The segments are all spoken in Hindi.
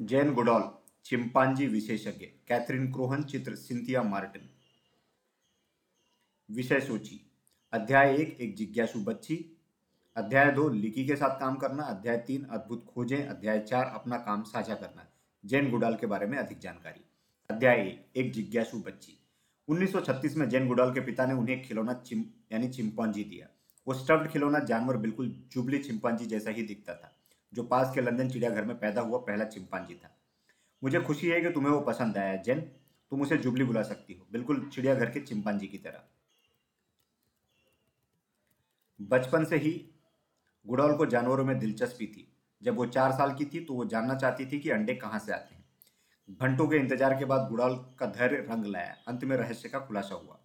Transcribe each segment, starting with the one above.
जैन गुडॉल, चिंपांजी विशेषज्ञ, कैथरीन क्रोहन, चित्र सिंथिया मार्टिन। विषय सूची। अध्याय एक एक जिज्ञासु बच्ची। अध्याय दो, लिकी के साथ काम करना। अध्याय तीन, अद्भुत खोजें। अध्याय चार, अपना काम साझा करना। जैन गुडाल के बारे में अधिक जानकारी। अध्याय एक एक जिज्ञासु बच्ची। 1936 में जैन गुडाल के पिता ने उन्हें एक खिलौना चिम यानी चिंपांजी दिया। वो स्टफ्ड खिलौना जानवर बिल्कुल जुबली चिंपांजी जैसा ही दिखता था। जो पास के लंदन चिड़ियाघर में पैदा हुआ पहला चिंपांजी था। मुझे खुशी है कि तुम्हें वो पसंद आया, जैन। तुम उसे जुबली बुला सकती हो। बिल्कुल चिड़ियाघर के चिंपांजी की तरह। बचपन से ही गुड़ौल को जानवरों में दिलचस्पी थी। जब वो चार साल की थी तो वो जानना चाहती थी कि अंडे कहाँ से आते हैं। घंटों के इंतज़ार के बाद गुड़ौल का धैर्य रंग लाया। अंत में रहस्य का खुलासा हुआ।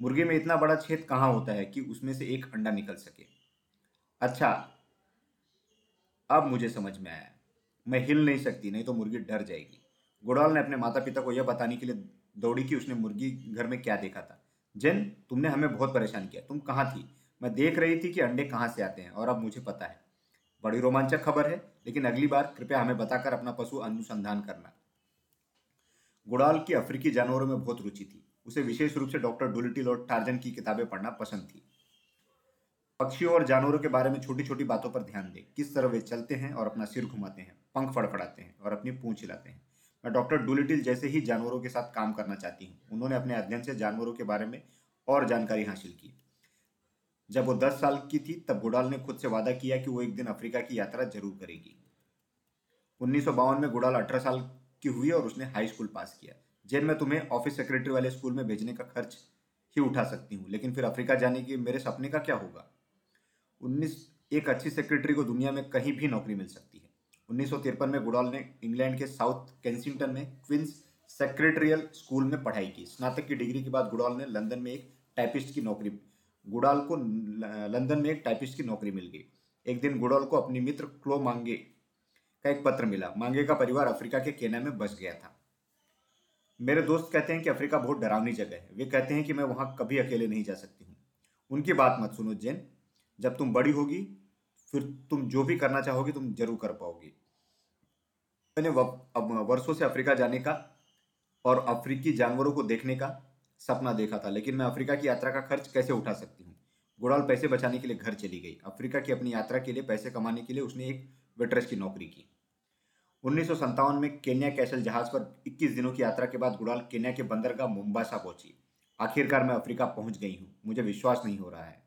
मुर्गी में इतना बड़ा छेद कहाँ होता है कि उसमें से एक अंडा निकल सके? अच्छा अब मुझे समझ में आया। मैं हिल नहीं सकती, नहीं तो मुर्गी डर जाएगी। गुड़ौल ने अपने माता पिता को यह बताने के लिए दौड़ी कि उसने मुर्गी घर में क्या देखा था। जैन, तुमने हमें बहुत परेशान किया। तुम कहाँ थी? मैं देख रही थी कि अंडे कहाँ से आते हैं, और अब मुझे पता है। बड़ी रोमांचक खबर है, लेकिन अगली बार कृपया हमें बताकर अपना पशु अनुसंधान करना। गुड़ाल की अफ्रीकी जानवरों में बहुत रुचि थी। उसे विशेष रूप से डॉक्टर डुलिटिल और टार्जन की किताबें पढ़ना पसंद थी। पक्षियों और जानवरों के बारे में छोटी छोटी बातों पर ध्यान दें। किस तरह वे चलते हैं और अपना सिर घुमाते हैं, पंख फड़फड़ाते हैं और अपनी पूंछ हिलाते हैं। मैं डॉक्टर डुलिटिल जैसे ही जानवरों के साथ काम करना चाहती हूँ। उन्होंने अपने अध्ययन से जानवरों के बारे में और जानकारी हासिल की। जब वो दस साल की थी, तब गुडाल ने खुद से वादा किया कि वो एक दिन अफ्रीका की यात्रा ज़रूर करेगी। उन्नीस सौ बावन में गुडाल अठारह साल की हुई और उसने हाई स्कूल पास किया। जेल में तुम्हें ऑफ़िस सेक्रेटरी वाले स्कूल में भेजने का खर्च ही उठा सकती हूँ, लेकिन फिर अफ्रीका जाने के मेरे सपने का क्या होगा? उन्नीस, एक अच्छी सेक्रेटरी को दुनिया में कहीं भी नौकरी मिल सकती है। उन्नीस सौ तिरपन में गुडाल ने इंग्लैंड के साउथ कैंसिंगटन में क्विंस सेक्रेटरियल स्कूल में पढ़ाई की। स्नातक की डिग्री के बाद गुडाल ने लंदन में एक टाइपिस्ट की नौकरी, गुडाल को लंदन में एक टाइपिस्ट की नौकरी मिल गई। एक दिन गुडाल को अपनी मित्र क्लो मांगे का एक पत्र मिला। मांगे का परिवार अफ्रीका के केन्या में बस गया था। मेरे दोस्त कहते हैं कि अफ्रीका बहुत डरावनी जगह है। वे कहते हैं कि मैं वहाँ कभी अकेले नहीं जा सकती हूँ। उनकी बात मत सुनो, जैन। जब तुम बड़ी होगी, फिर तुम जो भी करना चाहोगी, तुम ज़रूर कर पाओगी। मैंने वर्षों से अफ्रीका जाने का और अफ्रीकी जानवरों को देखने का सपना देखा था, लेकिन मैं अफ्रीका की यात्रा का खर्च कैसे उठा सकती हूँ? गुड़ाल पैसे बचाने के लिए घर चली गई। अफ्रीका की अपनी यात्रा के लिए पैसे कमाने के लिए उसने एक वेट्रेस की नौकरी की। उन्नीस सौ सत्तावन में केन्या कैसल जहाज़ पर 21 दिनों की यात्रा के बाद गुड़ाल केन्या के बंदरगाह मुंबासा पहुँची। आखिरकार मैं अफ्रीका पहुँच गई हूँ। मुझे विश्वास नहीं हो रहा है।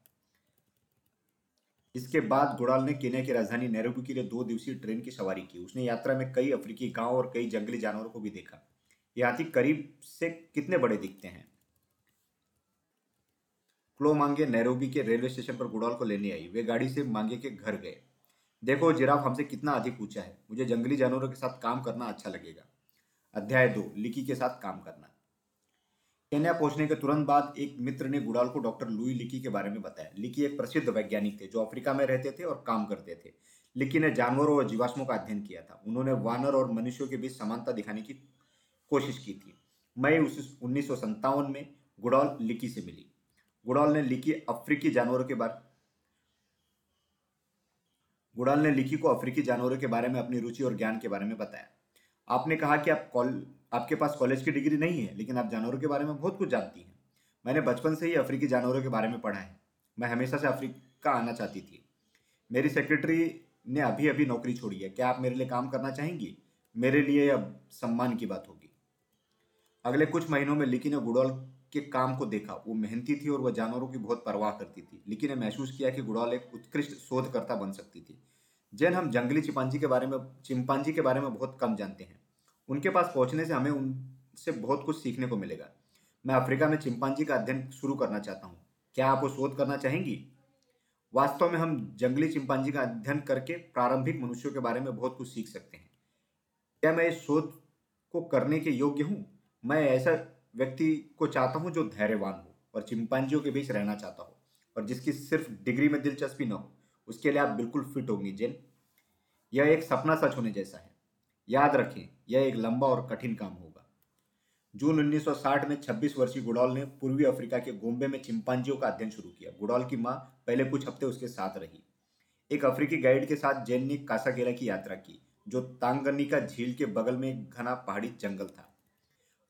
इसके बाद गुड़ाल ने केन्या की राजधानी नैरोबी के लिए दो दिवसीय ट्रेन की सवारी की। उसने यात्रा में कई अफ्रीकी गाँव और कई जंगली जानवरों को भी देखा। ये हाथी करीब से कितने बड़े दिखते हैं? क्लो मांगे नैरोबी के रेलवे स्टेशन पर गुड़ाल को लेने आई। वे गाड़ी से मांगे के घर गए। देखो, जिराफ हमसे कितना अधिक ऊँचा है। मुझे जंगली जानवरों के साथ काम करना अच्छा लगेगा। अध्याय दो, लिकी के साथ काम करना। केन्या पहुँचने के तुरंत बाद एक मित्र ने गुड़ाल को डॉक्टर लुई लिकी के बारे में बताया। लिकी एक प्रसिद्ध वैज्ञानिक थे, जो अफ्रीका में रहते थे और काम करते थे। लिकी ने जानवरों और जीवाश्मों का अध्ययन किया था। उन्होंने वानर और मनुष्यों के बीच समानता दिखाने की कोशिश की थी। मई उन्नीस में गुड़ौल लिकी से मिली। गुड़ौल ने लिखी अफ्रीकी जानवरों के बारे, गुड़ाल ने लिखी को अफ्रीकी जानवरों के बारे में, अपनी रुचि और ज्ञान के बारे में बताया। आपने कहा कि आप आपके पास कॉलेज की डिग्री नहीं है, लेकिन आप जानवरों के बारे में बहुत कुछ जानती हैं। मैंने बचपन से ही अफ्रीकी जानवरों के बारे में पढ़ा है। मैं हमेशा से अफ्रीका आना चाहती थी। मेरी सेक्रेटरी ने अभी अभी नौकरी छोड़ी है। क्या आप मेरे लिए काम करना चाहेंगी? मेरे लिए अब सम्मान की बात होगी। अगले कुछ महीनों में लिकी ने गुड़ौल के काम को देखा। वो मेहनती थी और वह जानवरों की बहुत परवाह करती थी। लेकिन ने महसूस किया कि गुड़ौल एक उत्कृष्ट शोधकर्ता बन सकती थी। जैन हम जंगली चिंपांजी के बारे में चिंपांजी के बारे में बहुत कम जानते हैं। उनके पास पहुँचने से हमें उनसे बहुत कुछ सीखने को मिलेगा। मैं अफ्रीका में चिंपांजी का अध्ययन शुरू करना चाहता हूँ। क्या आप वो शोध करना चाहेंगी? वास्तव में हम जंगली चिंपांजी का अध्ययन करके प्रारंभिक मनुष्यों के बारे में बहुत कुछ सीख सकते हैं। क्या मैं इस शोध को करने के योग्य हूँ? मैं ऐसा व्यक्ति को चाहता हूँ जो धैर्यवान हो और चिंपांजियों के बीच रहना चाहता हो और जिसकी सिर्फ़ डिग्री में दिलचस्पी न हो। उसके लिए आप बिल्कुल फिट होंगी, जेन। यह एक सपना सच होने जैसा है। याद रखें यह एक लंबा और कठिन काम होगा। जून 1960 में 26 वर्षीय गुडौल ने पूर्वी अफ्रीका के गोम्बे में चिंपांजियों का अध्ययन शुरू किया। गुडौल की माँ पहले कुछ हफ़्ते उसके साथ रही। एक अफ्रीकी गाइड के साथ जैन ने कासागेरा की यात्रा की, जो तांगनिका झील के बगल में घना पहाड़ी जंगल था।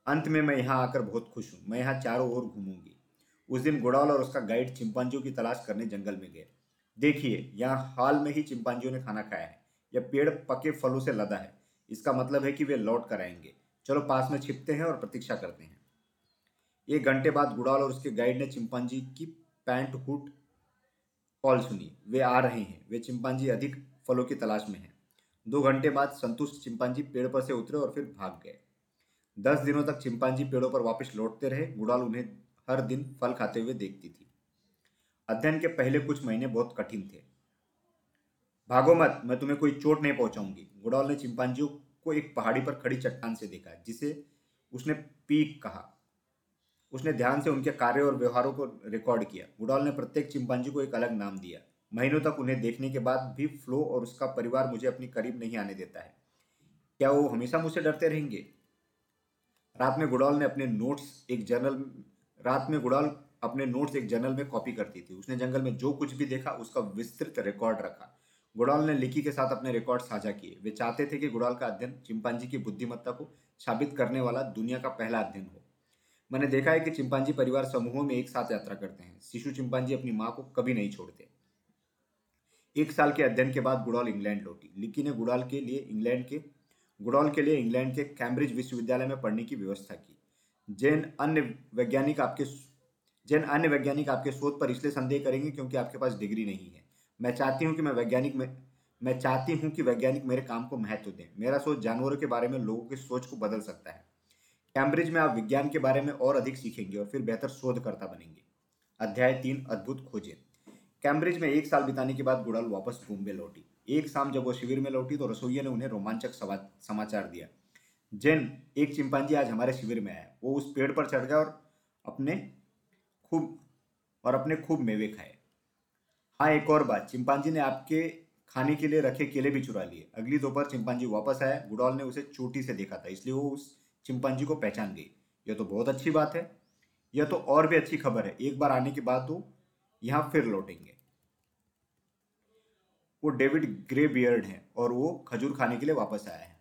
अंत में मैं यहाँ आकर बहुत खुश हूँ। मैं यहाँ चारों ओर घूमूँगी। उस दिन गुड़ौल और उसका गाइड चिंपांजियों की तलाश करने जंगल में गए। देखिए, यहाँ हाल में ही चिंपांजियों ने खाना खाया है। यह पेड़ पके फलों से लदा है। इसका मतलब है कि वे लौट कर आएँगे। चलो पास में छिपते हैं और प्रतीक्षा करते हैं। एक घंटे बाद गुड़ाल और उसके गाइड ने चिंपांजी की पैंट हुट कॉल सुनी। वे आ रहे हैं। वे चिंपांजी अधिक फलों की तलाश में हैं। दो घंटे बाद संतुष्ट चिंपांजी पेड़ पर से उतरे और फिर भाग गए। दस दिनों तक चिंपांजी पेड़ों पर वापस लौटते रहे। गुड़ाल उन्हें हर दिन फल खाते हुए देखती थी। अध्ययन के पहले कुछ महीने बहुत कठिन थे। भागो मत, मैं तुम्हें कोई चोट नहीं पहुंचाऊँगी। गुड़ौल ने चिंपांजियों को एक पहाड़ी पर खड़ी चट्टान से देखा, जिसे उसने पीक कहा। उसने ध्यान से उनके कार्य और व्यवहारों को रिकॉर्ड किया। गुड़ाल ने प्रत्येक चिंपांजी को एक अलग नाम दिया। महीनों तक उन्हें देखने के बाद भी फ्लो और उसका परिवार मुझे अपनी करीब नहीं आने देता है। क्या वो हमेशा मुझसे डरते रहेंगे? रात में गुड़ाल ने अपने नोट्स एक जर्नल, रात में गुड़ाल अपने नोट्स एक जर्नल में कॉपी करती थी। उसने जंगल में जो कुछ भी देखा, उसका विस्तृत रिकॉर्ड रखा। गुड़ाल ने लिकी के साथ अपने रिकॉर्ड साझा किए। वे चाहते थे कि गुड़ाल का अध्ययन चिंपांजी की बुद्धिमत्ता को साबित करने वाला दुनिया का पहला अध्ययन हो। मैंने देखा है कि चिंपांजी परिवार समूहों में एक साथ यात्रा करते हैं। शिशु चिंपांजी अपनी माँ को कभी नहीं छोड़ते। एक साल के अध्ययन के बाद गुड़ाल इंग्लैंड लौटी। लिकी ने गुड़ाल के लिए इंग्लैंड के गुड़ाल के लिए इंग्लैंड के कैम्ब्रिज विश्वविद्यालय में पढ़ने की व्यवस्था की। जैन अन्य वैज्ञानिक आपके जैन अन्य वैज्ञानिक आपके शोध पर इसलिए संदेह करेंगे क्योंकि आपके पास डिग्री नहीं है। मैं चाहती हूँ कि मैं वैज्ञानिक में, मैं चाहती हूँ कि वैज्ञानिक मेरे काम को महत्व दें। मेरा सोच जानवरों के बारे में, लोगों की सोच को बदल सकता है। कैम्ब्रिज में आप विज्ञान के बारे में और अधिक सीखेंगे और फिर बेहतर शोधकर्ता बनेंगे। अध्याय तीन, अद्भुत खोजें। कैम्ब्रिज में एक साल बिताने के बाद गुड़ाल वापस बॉम्बे लौटी। एक शाम जब वो शिविर में लौटी तो रसोइया ने उन्हें रोमांचक समाचार दिया। जैन, एक चिंपांजी आज हमारे शिविर में आया। वो उस पेड़ पर चढ़ गया और अपने खूब, और अपने खूब मेवे खाए। हाँ एक और बात, चिंपांजी ने आपके खाने के लिए रखे केले भी चुरा लिए। अगली दोपहर चिंपांजी वापस आया, गुड़ाल ने उसे चोटी से देखा था, इसलिए वो उस चिंपांजी को पहचान गई। यह तो बहुत अच्छी बात है। यह तो और भी अच्छी खबर है। एक बार आने के बाद वो यहाँ फिर लौटेंगे। वो डेविड ग्रे बियर्ड है और वो खजूर खाने के लिए वापस आया है।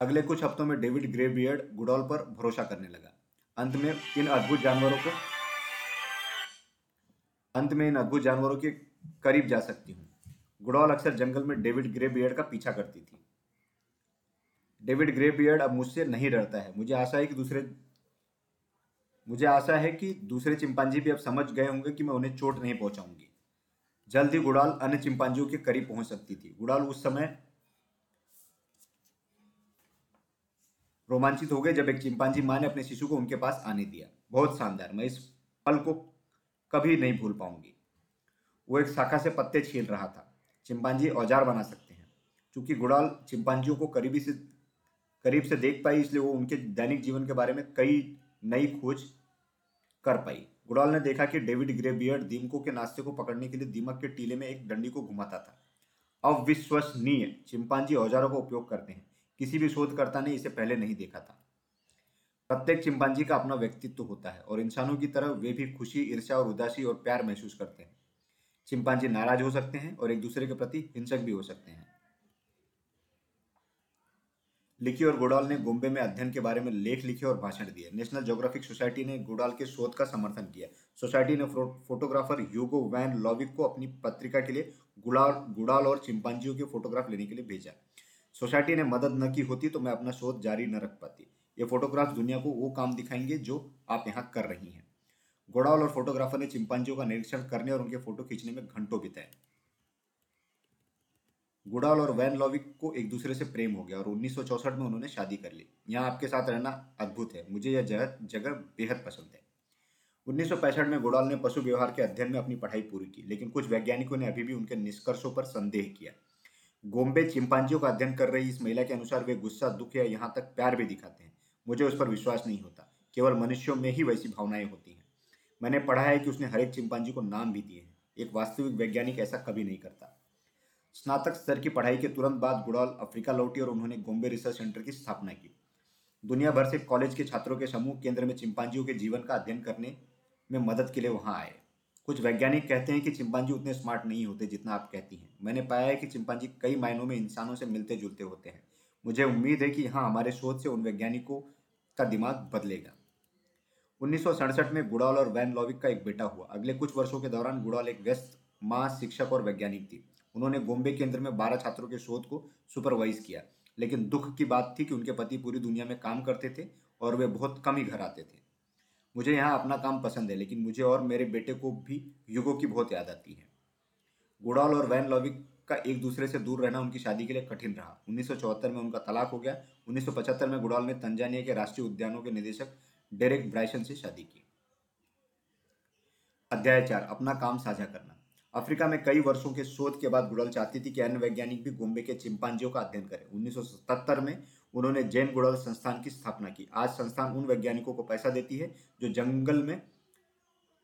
अगले कुछ हफ्तों में डेविड ग्रे बियर्ड गुडॉल पर भरोसा करने लगा। अंत में इन अद्भुत जानवरों को अंत में इन अद्भुत जानवरों के करीब जा सकती हूँ। गुड़ौल अक्सर जंगल में डेविड ग्रे बियर्ड का पीछा करती थी। डेविड ग्रे बियर्ड अब मुझसे नहीं डरता है। मुझे आशा है कि दूसरे, मुझे आशा है कि दूसरे चिंपांजी भी अब समझ गए होंगे कि मैं उन्हें चोट नहीं पहुंचाऊँगी। जल्द ही गुड़ाल अन्य चिंपांजियों के करीब पहुँच सकती थी। गुड़ाल उस समय रोमांचित हो गए जब एक चिंपांजी माँ ने अपने शिशु को उनके पास आने दिया। बहुत शानदार। मैं इस पल को कभी नहीं भूल पाऊँगी। वो एक शाखा से पत्ते छील रहा था। चिंपांजी औज़ार बना सकते हैं। क्योंकि गुड़ाल चिंपांजियों को करीबी से, करीब से देख पाई, इसलिए वो उनके दैनिक जीवन के बारे में कई नई खोज कर पाई। गुड़ाल ने देखा कि डेविड ग्रेबियर्ड दीमकों के नाश्ते को पकड़ने के लिए दीमक के टीले में एक डंडी को घुमाता था। अविश्वसनीय, चिंपांजी औजारों का उपयोग करते हैं। किसी भी शोधकर्ता ने इसे पहले नहीं देखा था। प्रत्येक चिंपांजी का अपना व्यक्तित्व होता है और इंसानों की तरह वे भी खुशी, ईर्ष्या और उदासी और प्यार महसूस करते हैं। चिंपांजी नाराज़ हो सकते हैं और एक दूसरे के प्रति हिंसक भी हो सकते हैं। लिखी और गोडाल ने गोम्बे में अध्ययन के बारे में लेख लिखे और भाषण दिए। नेशनल ज्योग्राफिक सोसाइटी ने गोडाल के शोध का समर्थन किया। सोसाइटी ने फोटोग्राफर यूगो वैन लॉविक को अपनी पत्रिका के लिए गुड़ाल गुड़ाल और चिंपांजियों के फोटोग्राफ लेने के लिए भेजा। सोसाइटी ने मदद न की होती तो मैं अपना शोध जारी न रख पाती। ये फोटोग्राफ दुनिया को वो काम दिखाएँगे जो आप यहाँ कर रही हैं। गोडाल और फोटोग्राफर ने चिंपांजियों का निरीक्षण करने और उनके फ़ोटो खींचने में घंटों बिताए। गुडाल और वैन लॉविक को एक दूसरे से प्रेम हो गया और उन्नीस में उन्होंने शादी कर ली। यहाँ आपके साथ रहना अद्भुत है। मुझे यह जगह जगह बेहद पसंद है। उन्नीस सौ पैंसठ में गुडाल ने पशु व्यवहार के अध्ययन में अपनी पढ़ाई पूरी की, लेकिन कुछ वैज्ञानिकों ने अभी भी उनके निष्कर्षों पर संदेह किया। गोम्बे चिंपांजियों का अध्ययन कर रही इस महिला के अनुसार वे गुस्सा, दुख या यहाँ तक प्यार भी दिखाते हैं। मुझे उस पर विश्वास नहीं होता। केवल मनुष्यों में ही वैसी भावनाएँ होती हैं। मैंने पढ़ा है कि उसने हर एक चिंपांजी को नाम भी दिए हैं। एक वास्तविक वैज्ञानिक ऐसा कभी नहीं करता। स्नातक स्तर की पढ़ाई के तुरंत बाद गुड़ौल अफ्रीका लौटी और उन्होंने गोम्बे रिसर्च सेंटर की स्थापना की। दुनिया भर से कॉलेज के छात्रों के समूह केंद्र में चिंपांजियों के जीवन का अध्ययन करने में मदद के लिए वहाँ आए। कुछ वैज्ञानिक कहते हैं कि चिंपांजी उतने स्मार्ट नहीं होते जितना आप कहती हैं। मैंने पाया है कि चिंपांजी कई मायनों में इंसानों से मिलते जुलते होते हैं। मुझे उम्मीद है कि हाँ हमारे शोध से उन वैज्ञानिकों का दिमाग बदलेगा। उन्नीस सौ सड़सठ में गुड़ाल और वैन लॉविक का एक बेटा हुआ। अगले कुछ वर्षों के दौरान गुड़ाल एक व्यस्त माँ, शिक्षक और वैज्ञानिक थी। उन्होंने बॉम्बे केंद्र में बारह छात्रों के शोध को सुपरवाइज किया। लेकिन दुख की बात थी कि उनके पति पूरी दुनिया में काम करते थे और वे बहुत कम ही घर आते थे। मुझे यहाँ अपना काम पसंद है, लेकिन मुझे और मेरे बेटे को भी युगों की बहुत याद आती है। गुड़ाल और वैन लॉविक का एक दूसरे से दूर रहना उनकी शादी के लिए कठिन रहा। उन्नीस में उनका तलाक हो गया। उन्नीस में गुड़ाल ने तंजानिया के राष्ट्रीय उद्यानों के निदेशक डेरेक ब्राइसन से शादी की। अध्याय चार, अपना काम साझा करना। अफ्रीका में कई वर्षों के शोध के बाद गुड़ल चाहती थी कि अन्य वैज्ञानिक भी गुम्बे के चिंपांजियों का अध्ययन करें। उन्नीस में उन्होंने जैन गुड़ल संस्थान की स्थापना की। आज संस्थान उन वैज्ञानिकों को पैसा देती है जो जंगल में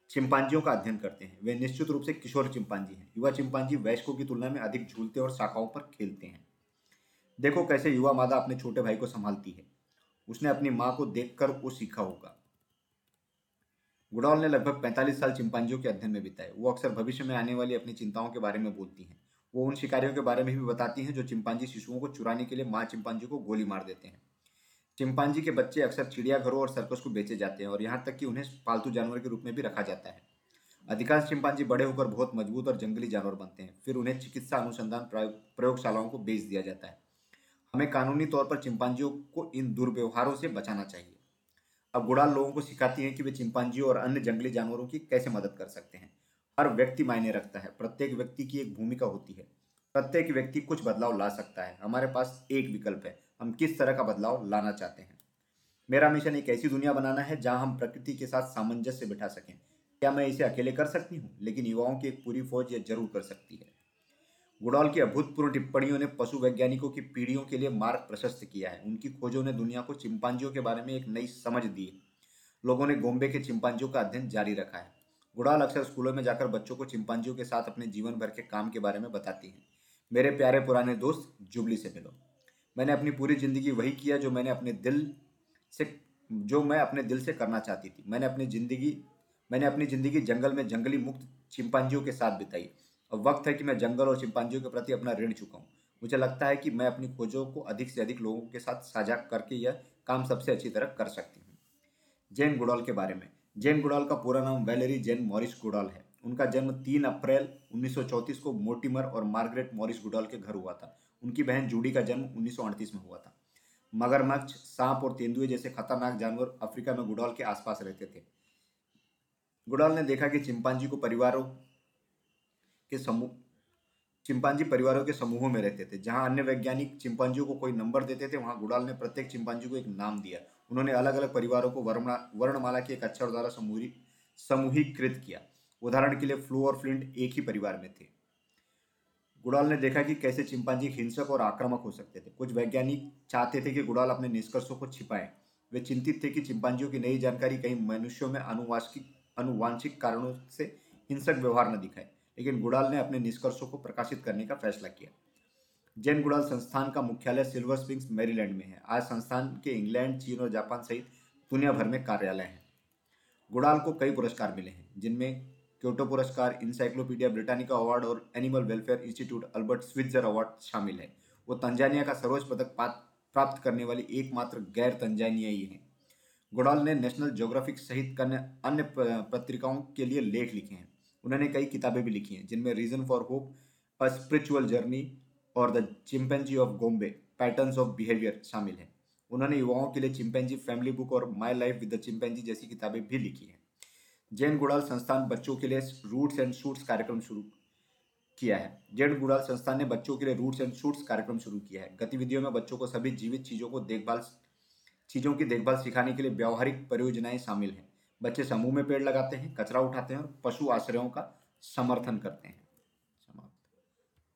चिंपांजियों का अध्ययन करते हैं। वे निश्चित रूप से किशोर चिंपांजी हैं। युवा चिंपांजी वयस्कों की तुलना में अधिक झूलते और शाखाओं पर खेलते हैं। देखो कैसे युवा मादा अपने छोटे भाई को संभालती है। उसने अपनी माँ को देखकर वो सीखा होगा। गुड़ाल ने लगभग 45 साल चिंपांजियों के अध्ययन में बिताए। वो अक्सर भविष्य में आने वाली अपनी चिंताओं के बारे में बोलती हैं। वो उन शिकारियों के बारे में भी बताती हैं जो चिंपांजी शिशुओं को चुराने के लिए माँ चिंपांजी को गोली मार देते हैं। चिंपांजी के बच्चे अक्सर चिड़ियाघरों और सर्कस को बेचे जाते हैं और यहाँ तक कि उन्हें पालतू जानवर के रूप में भी रखा जाता है। अधिकांश चिंपांजी बड़े होकर बहुत मज़बूत और जंगली जानवर बनते हैं। फिर उन्हें चिकित्सा अनुसंधान प्रयोगशालाओं को बेच दिया जाता है। हमें कानूनी तौर पर चिंपांजियों को इन दुर्व्यवहारों से बचाना चाहिए। अब गुड़ाल लोगों को सिखाती हैं कि वे चिंपांजियों और अन्य जंगली जानवरों की कैसे मदद कर सकते हैं। हर व्यक्ति मायने रखता है। प्रत्येक व्यक्ति की एक भूमिका होती है। प्रत्येक व्यक्ति कुछ बदलाव ला सकता है। हमारे पास एक विकल्प है। हम किस तरह का बदलाव लाना चाहते हैं? मेरा मिशन एक ऐसी दुनिया बनाना है जहाँ हम प्रकृति के साथ सामंजस्य बिठा सकें। क्या मैं इसे अकेले कर सकती हूँ? लेकिन युवाओं की एक पूरी फौज यह ज़रूर कर सकती है। गुड़ाल की अभूतपूर्व टिप्पणियों ने पशु वैज्ञानिकों की पीढ़ियों के लिए मार्ग प्रशस्त किया है। उनकी खोजों ने दुनिया को चिंपांजियों के बारे में एक नई समझ दी है। लोगों ने गोम्बे के चिंपांजियों का अध्ययन जारी रखा है। गुड़ाल अक्सर स्कूलों में जाकर बच्चों को चिंपांजियों के साथ अपने जीवन भर के काम के बारे में बताती हैं। मेरे प्यारे पुराने दोस्त, जुबली से मिलो। मैंने अपनी पूरी ज़िंदगी वही किया जो मैंने अपने दिल से, जो मैं अपने दिल से करना चाहती थी। मैंने अपनी ज़िंदगी, मैंने अपनी ज़िंदगी जंगल में जंगली मुक्त चिंपांजियों के साथ बिताई। अब वक्त है कि मैं जंगल और चिंपांजियों के प्रति अपना ऋण चुकाऊँ। मुझे लगता है कि मैं अपनी खोजों को अधिक से अधिक लोगों के साथ साझा करके यह काम सबसे अच्छी तरह कर सकती हूँ। जैन गुड़ाल के बारे में। जैन गुड़ाल का पूरा नाम वैलेरी जैन मॉरिस गुड़ाल है। उनका जन्म 3 अप्रैल 1934 को मोर्टिमर और मार्गरेट मॉरिस गुडाल के घर हुआ था। उनकी बहन जूडी का जन्म 1938 में हुआ था। मगरमच्छ, सांप और तेंदुए जैसे खतरनाक जानवर अफ्रीका में गुडाल के आसपास रहते थे। गुडाल ने देखा कि चिंपांजी को परिवारों के समूह, चिंपांजी परिवारों के समूहों में रहते थे। जहाँ अन्य वैज्ञानिक चिंपांजियों को कोई नंबर देते थे, वहाँ गुडाल ने प्रत्येक चिंपांजी को एक नाम दिया। उन्होंने अलग अलग परिवारों को वर्णा वर्णमाला के एक अक्षर द्वारा समूहीकृत किया। उदाहरण के लिए फ्लू और फ्लिंट एक ही परिवार में थे। गुडाल ने देखा कि कैसे चिंपांजी हिंसक और आक्रामक हो सकते थे। कुछ वैज्ञानिक चाहते थे कि गुडाल अपने निष्कर्षों को छिपाएँ। वे चिंतित थे कि चिंपांजियों की नई जानकारी कहीं मनुष्यों में अनुवांशिक अनुवांशिक कारणों से हिंसक व्यवहार न दिखाए, लेकिन गुड़ाल ने अपने निष्कर्षों को प्रकाशित करने का फैसला किया। जैन गुड़ाल संस्थान का मुख्यालय सिल्वर स्प्रिंग्स, मैरीलैंड में है। आज संस्थान के इंग्लैंड, चीन और जापान सहित दुनिया भर में कार्यालय हैं। गुड़ाल को कई पुरस्कार मिले हैं, जिनमें क्योटो पुरस्कार इंसाइक्लोपीडिया ब्रिटानिका अवार्ड और Animal Welfare Institute Albert Schweitzer award शामिल है। वो तंजानिया का सर्वोच्च पदक प्राप्त करने वाली एकमात्र गैर तंजानियाई हैं गुड़ाल ने नेशनल जोग्राफिक सहित अन्य पत्रिकाओं के लिए लेख लिखे हैं। उन्होंने कई किताबें भी लिखी हैं, जिनमें Reason for Hope a Spiritual Journey और The Chimpanzee of Gombe Patterns of Behaviour शामिल हैं। उन्होंने युवाओं के लिए चिंपेंजी फैमिली बुक और My Life with the Chimpanzee जैसी किताबें भी लिखी हैं। जैन गुड़ाल संस्थान बच्चों के लिए रूट्स एंड शूट्स कार्यक्रम शुरू किया है। जैन गुड़ाल संस्थान ने बच्चों के लिए रूट्स एंड शूट्स कार्यक्रम शुरू किया है। गतिविधियों में बच्चों को सभी जीवित चीज़ों को देखभाल, चीज़ों की देखभाल सिखाने के लिए व्यावहारिक परियोजनाएँ शामिल हैं। बच्चे समूह में पेड़ लगाते हैं, कचरा उठाते हैं और पशु आश्रयों का समर्थन करते हैं।